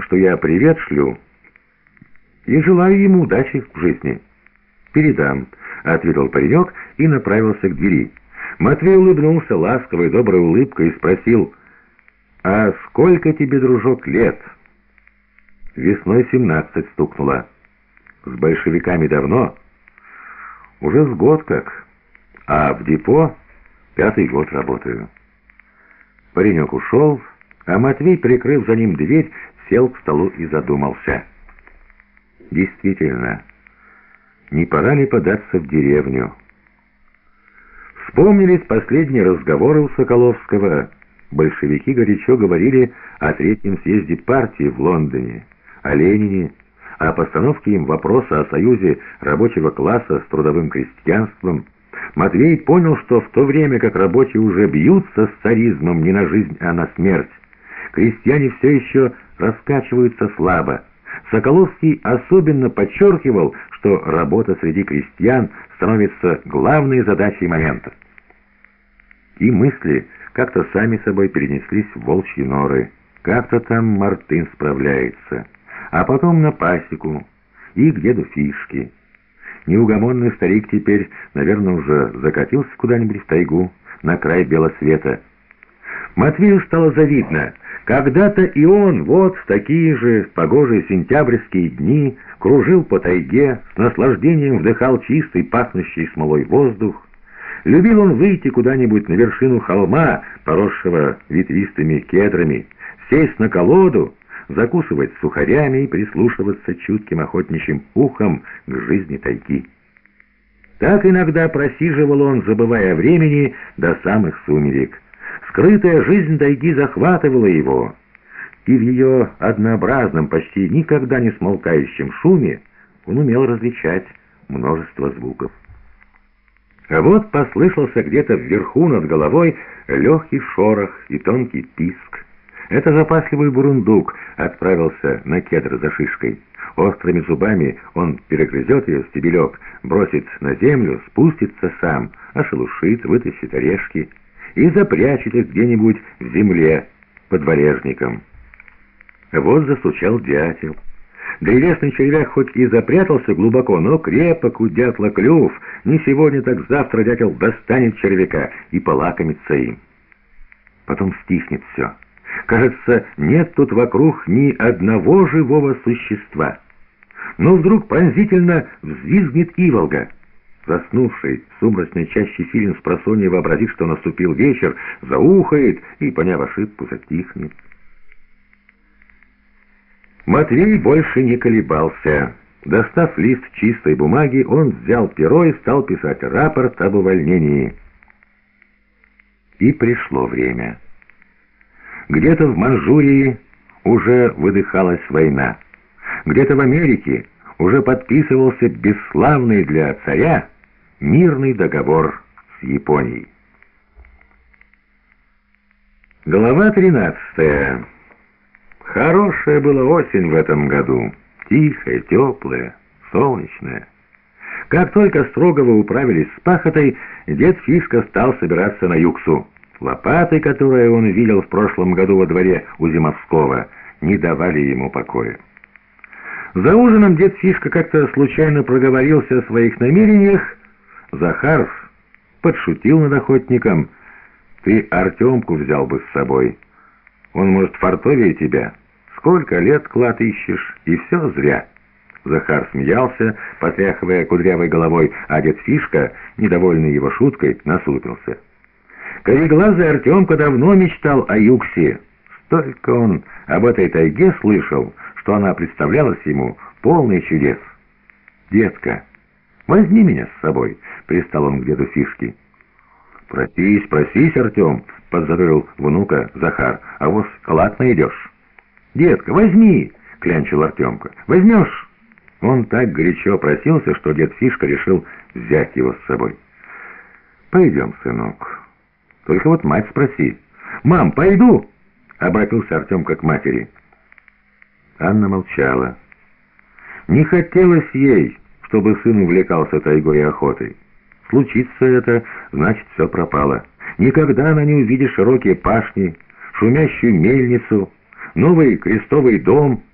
что я привет шлю и желаю ему удачи в жизни». «Передам», — ответил паренек и направился к двери. Матвей улыбнулся ласковой доброй улыбкой и спросил, «А сколько тебе, дружок, лет?» Весной семнадцать стукнуло. «С большевиками давно?» «Уже с год как. А в депо пятый год работаю». Паренек ушел, а Матвей, прикрыв за ним дверь, сел к столу и задумался. «Действительно, не пора ли податься в деревню?» Вспомнились последние разговоры у Соколовского. Большевики горячо говорили о третьем съезде партии в Лондоне, о Ленине, о постановке им вопроса о союзе рабочего класса с трудовым крестьянством. Матвей понял, что в то время как рабочие уже бьются с царизмом не на жизнь, а на смерть, крестьяне все еще раскачиваются слабо. Соколовский особенно подчеркивал, что работа среди крестьян становится главной задачей момента. И мысли как-то сами собой перенеслись в волчьи норы. Как-то там Мартын справляется. А потом на пасеку и к деду Фишки. Неугомонный старик теперь, наверное, уже закатился куда-нибудь в тайгу, на край белосвета. Матвею стало завидно. Когда-то и он, вот в такие же погожие сентябрьские дни, кружил по тайге, с наслаждением вдыхал чистый, пахнущий смолой воздух. Любил он выйти куда-нибудь на вершину холма, поросшего ветвистыми кедрами, сесть на колоду, закусывать сухарями и прислушиваться чутким охотничьим ухом к жизни тайги. Так иногда просиживал он, забывая времени, до самых сумерек. Скрытая жизнь тайги захватывала его, и в ее однообразном, почти никогда не смолкающем шуме он умел различать множество звуков. А вот послышался где-то вверху над головой легкий шорох и тонкий писк. Это запасливый бурундук отправился на кедр за шишкой. Острыми зубами он перегрызет ее стебелек, бросит на землю, спустится сам, ошелушит, вытащит орешки и запрячет их где-нибудь в земле под валежником. Вот застучал дятел. Древесный червяк хоть и запрятался глубоко, но крепок у дятла клюв. Не сегодня, так завтра дятел достанет червяка и полакомится им. Потом стихнет все. Кажется, нет тут вокруг ни одного живого существа. Но вдруг пронзительно взвизгнет Иволга. Заснувший в сумрачной чаще филин с просонья вообразит, что наступил вечер, заухает и, поняв ошибку, затихнет. Матвей больше не колебался. Достав лист чистой бумаги, он взял перо и стал писать рапорт об увольнении. И пришло время. Где-то в Манчжурии уже выдыхалась война. Где-то в Америке уже подписывался бесславный для царя мирный договор с Японией. Глава 13. Хорошая была осень в этом году. Тихая, теплая, солнечная. Как только Строговы управились с пахотой, дед Фишка стал собираться на юксу. Лопаты, которые он видел в прошлом году во дворе у Зимовского, не давали ему покоя. За ужином дед Фишка как-то случайно проговорился о своих намерениях. Захаров подшутил над охотником. «Ты Артемку взял бы с собой. Он, может, фартовее тебя. Сколько лет клад ищешь, и все зря». Захар смеялся, потряхивая кудрявой головой, а дед Фишка, недовольный его шуткой, насупился. Кореглазый Артемка давно мечтал о Юксе. Столько он об этой тайге слышал, что она представлялась ему полной чудес. «Детка, возьми меня с собой», — пристал он к деду Фишке. «Просись, просись, Артем», — подзадорил внука Захар, — «а вот клад найдешь». «Детка, возьми!» — клянчил Артемка. «Возьмешь?» Он так горячо просился, что дед Фишка решил взять его с собой. «Пойдем, сынок». Только вот мать спроси. «Мам, пойду!» — обратился Артемка к матери. Анна молчала. Не хотелось ей, чтобы сын увлекался тайгой и охотой. Случится это, значит, все пропало. Никогда она не увидит широкие пашни, шумящую мельницу, новый крестовый дом —